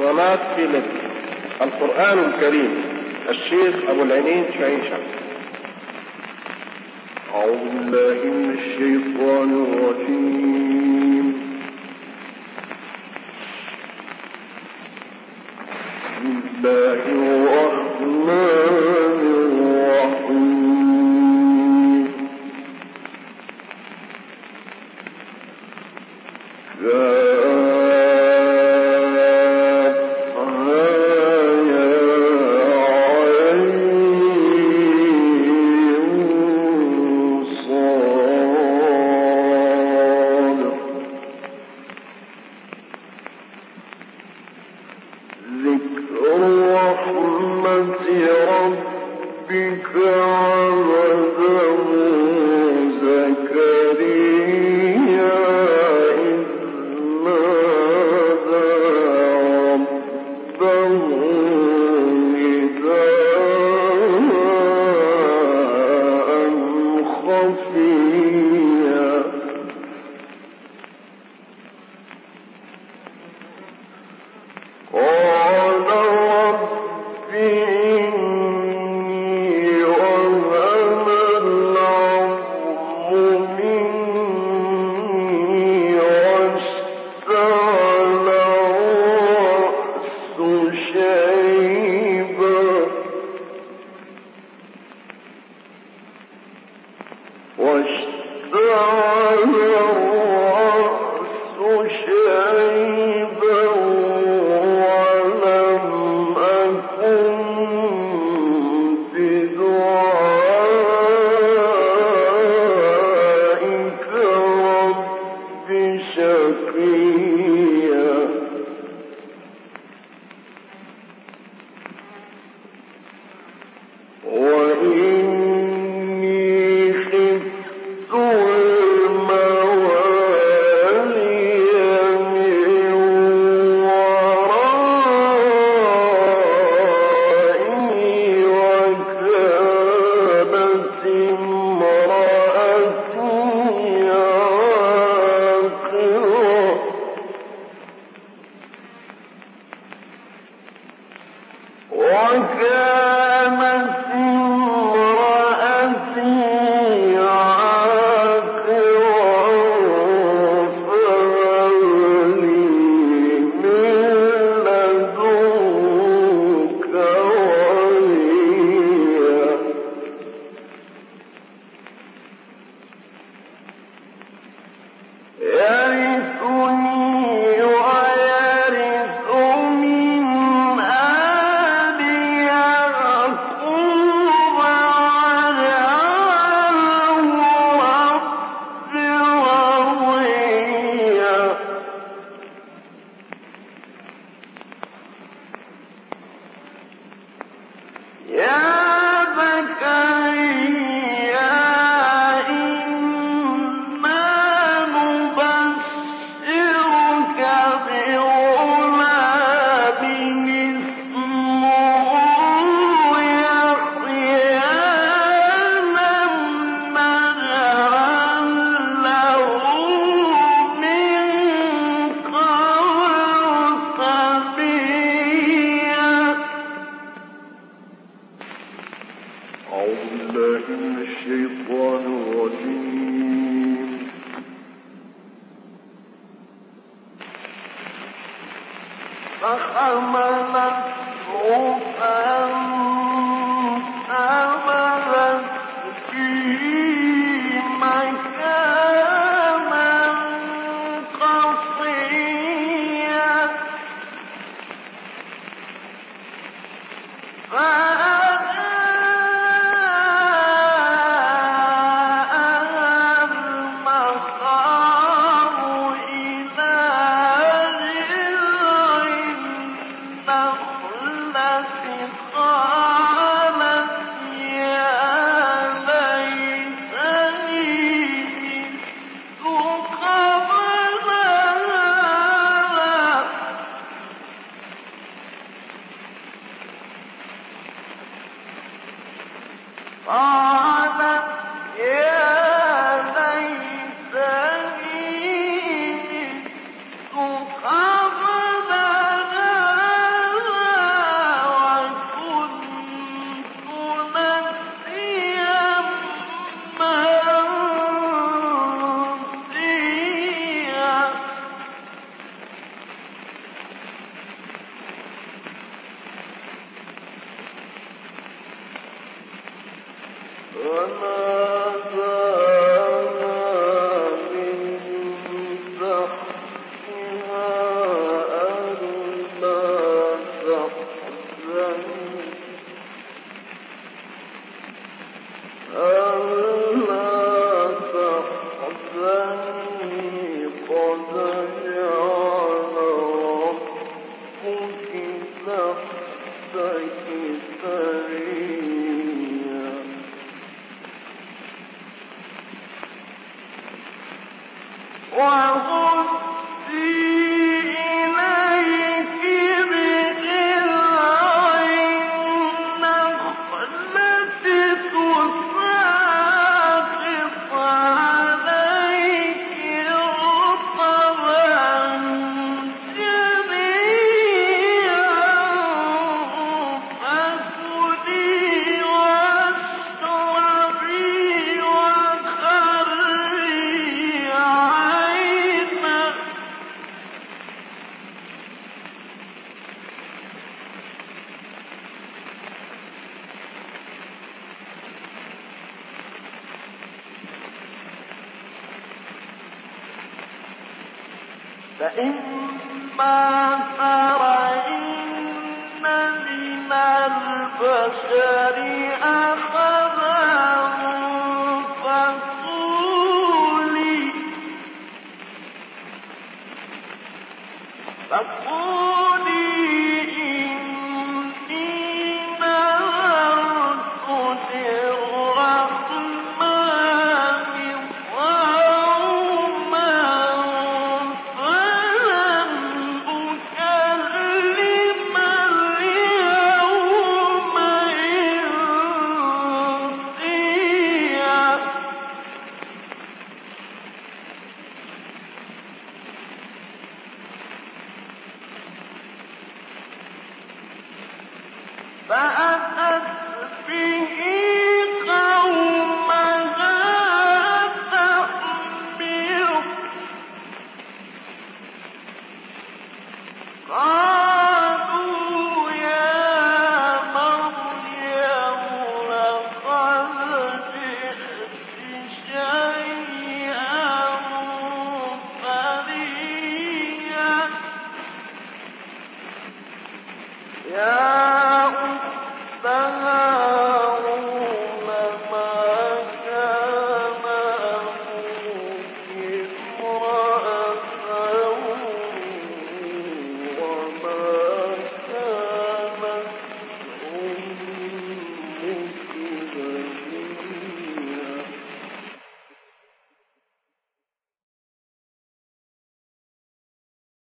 اسطوانات في القرآن الكريم. الشيخ أبو العينين شمس أعوذ بالله من الشيطان الرجيم. بسم الله الرحمن رَحْمَةِ رَبِّكَ عَبْدًا الرحيم Yeah. فحملته فانتقمت 啊。啊 Amen. اللَّهُ فإما ترين من البشر فأ